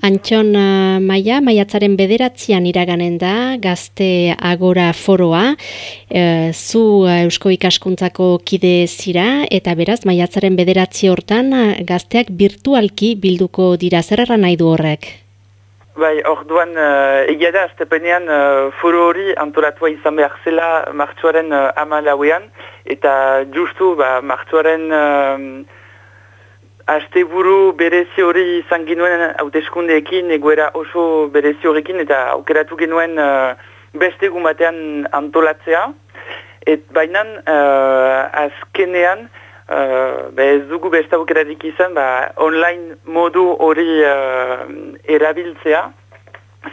Antxon uh, Maia, maiatzaren bederatzean iraganen da, gazte agora foroa, e, zu uh, Eusko ikaskuntzako kide zira, eta beraz, maiatzaren bederatzi hortan, gazteak virtualki bilduko dira, zer nahi du horrek? Bai, orduan, uh, egia da, aztepenean uh, foro hori antolatua izan behar zela martxuaren uh, amalauean, eta justu, ba, martxuaren... Uh, Aste buru berezi hori izan ginuen hauteskundeekin, egoera oso berezi horrekin, eta aukeratu genuen uh, beste gumatean antolatzea. Et bainan, uh, azkenean, uh, ez dugu beste aukerarik izan, ba, online modu hori uh, erabiltzea.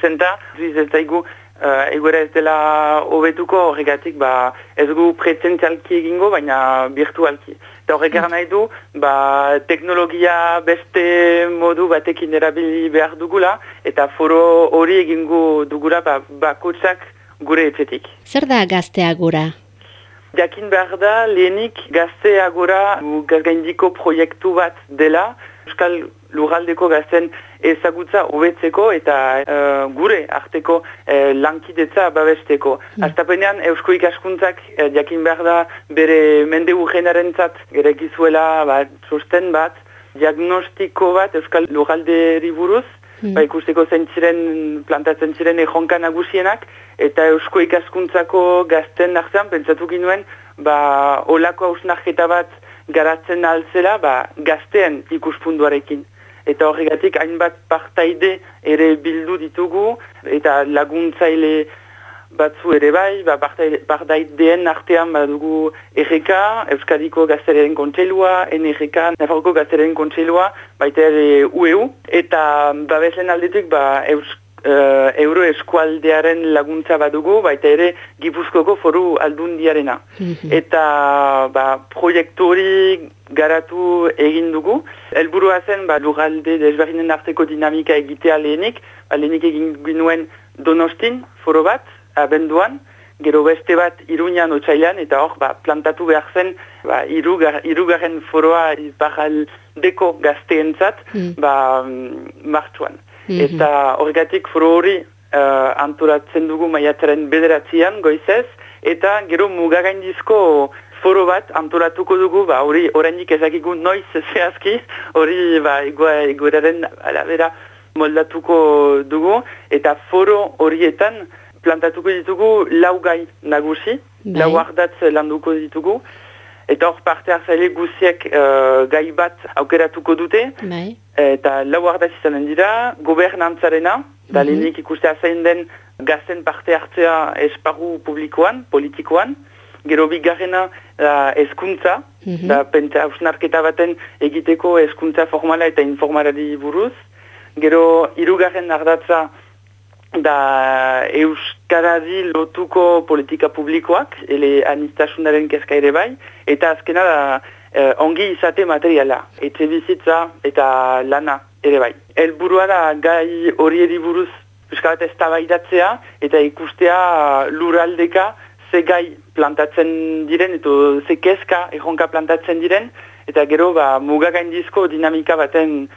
Zenta, ez daigu, uh, egoera ez dela hobetuko horregatik, ba, ez dugu presentzialki egingo, baina virtualki. Eta horrek mm. nahi du, ba, teknologia beste modu batekin erabili behar dugula, eta foro hori egingo dugula ba, bakotsak gure etxetik. Zer da gaztea gura? Jakin behar da, lehenik gaztea gura gazgaindiko proiektu bat dela, Euskal Lurraldeko gazten ezagutza hobetzeko eta uh, gure arteko uh, lankidetza babesteko. Mm. Aztapenean Eusko ikaskuntzak uh, jakin behar da bere mende urgenaren zat gerekizuela bat, sosten bat, diagnostiko bat Euskal Lurralderi buruz, mm. ba, ikusteko zentziren, plantatzen ziren ejonka nagusienak, eta Eusko ikaskuntzako gazten artean pentsatu ginuen, ba, olako hausnarketa bat garatzen altzela ba, gazteen ikuspunduarekin. Eta horregatik hainbat partaide ere bildu ditugu eta laguntzaile batzu ere bai, ba, partaideen artean badugu EGK, Euskadiko Gazteraren Kontseilua, NRK, Nafarroko Gazteraren Kontseilua, baita ere UEU, eta babesen aldetik ba, Euskadiko uh, euro eskualdearen laguntza badugu, baita ere Gipuzkoko foru aldundiarena. Mhm. Eta ba, proiektu hori garatu egin dugu. Elburua zen ba, lugalde desberdinen arteko dinamika egitea lehenik, ba, lehenik egin ginuen donostin foro bat, abenduan, gero beste bat iruñan otxailan, eta hor ba, plantatu behar zen ba, irugarren foroa deko gazteentzat mm. ba, mm. Mhm. Eta horregatik foro hori uh, anturatzen dugu maiatzaren bederatzean goizez, eta gero mugagaindizko foro bat anturatuko dugu, ba hori oraindik ezakigu noiz zehazki, hori ba egoeraren alabera moldatuko dugu, eta foro horietan plantatuko ditugu lau gai nagusi, bai. lau ardatz landuko ditugu, Eta hor parte hartzaile guziek uh, gai bat aukeratuko dute. Bai. Eta lau ardaz izanen dira, gobernantzarena, da mm -hmm. ikustea zein den gazten parte hartzea esparru publikoan, politikoan. Gero bigarrena da eskuntza, mm -hmm. da pentsa hausnarketa baten egiteko eskuntza formala eta informalari buruz. Gero irugarren ardatza da Euskarari lotuko politika publikoak, ele anistasunaren kezka ere bai, eta azkena da eh, ongi izate materiala, etxe bizitza eta lana ere bai. Elburua da gai hori buruz Euskarat ez tabaidatzea eta ikustea luraldeka ze gai plantatzen diren, eta ze kezka erronka plantatzen diren, eta gero ba, mugagaindizko dinamika baten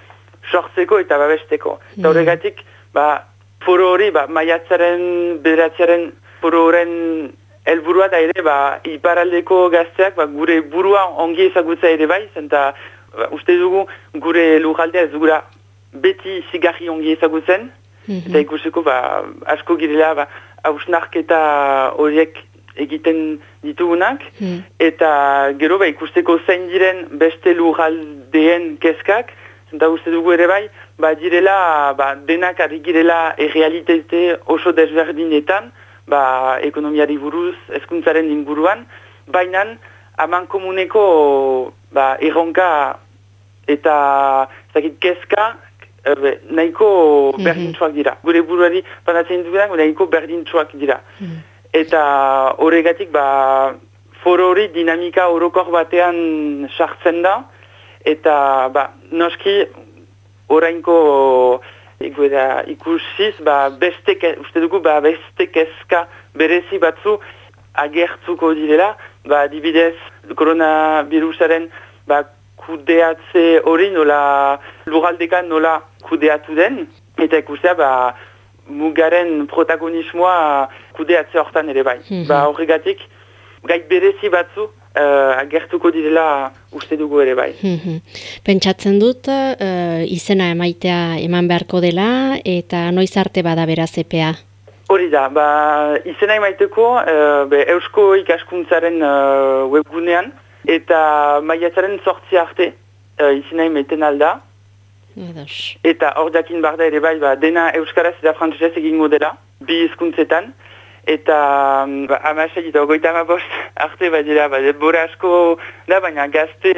sortzeko eta babesteko. Eta mm. horregatik, ba, foro hori, ba, maiatzaren, bederatzearen foro horren helburua da ere, ba, iparaldeko gazteak, ba, gure burua ongi ezagutza ere bai, zenta ba, uste dugu gure lujaldea ez dugula beti zigarri ongi ezagutzen, mm eta ikusiko ba, asko girela ba, hausnarketa horiek egiten ditugunak, mm. eta gero ba, ikusteko zein diren beste lujaldeen kezkak, zenta uste dugu ere bai, ba, direla, ba, denak ari girela errealitate oso desberdinetan, ba, ekonomiari buruz, eskuntzaren inguruan, baina haman komuneko ba, erronka eta zakit kezka erbe, nahiko mm berdintzuak dira. Gure buruari panatzen dugunak nahiko berdintzuak dira. Mm Eta horregatik ba, foro hori dinamika orokor batean sartzen da, eta ba, noski orainko ikuera ikusiz, ba, beste, uste dugu, ba, beste kezka berezi batzu agertzuko direla, ba, dibidez, koronavirusaren, ba, kudeatze hori nola, luraldekan nola kudeatu den, eta ikustea ba, mugaren protagonismoa kudeatze hortan ere bai. Mm Ba horregatik, gait berezi batzu uh, agertuko direla uste dugu ere bai. Mm Pentsatzen dut, uh, izena emaitea eman beharko dela, eta noiz arte bada beraz EPA? Hori da, ba, izena emaiteko uh, be, Eusko ikaskuntzaren uh, webgunean, eta maiatzaren sortzi arte uh, izena emaiten alda. Eta hor jakin barda ere bai, ba, dena Euskaraz eta Frantzesez egingo dela, bi hizkuntzetan eta mm, ba, amasei eta ogoita amabost arte bat dira, ba, bora asko da, baina gazte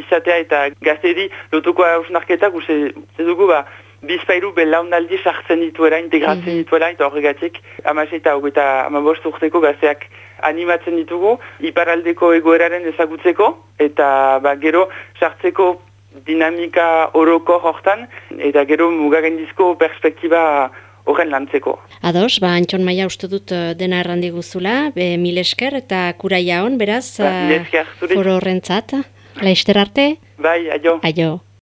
izatea eta gazte lotuko hausnarketak, uste dugu, ba, bizpairu belaunaldi sartzen dituela, integratzen mm -hmm. dituela, eta horregatik amasei eta ogoita amabost urteko gazteak animatzen ditugu, iparaldeko egoeraren ezagutzeko, eta ba, gero sartzeko dinamika oroko hortan, eta gero mugagendizko perspektiba horren lantzeko. Ados, ba, Antxon Maia uste dut eh, dena errandi guzula, be, mil esker eta kuraia hon, beraz, ba, uh, foro horrentzat. Laizter arte? Bai, aio. Aio.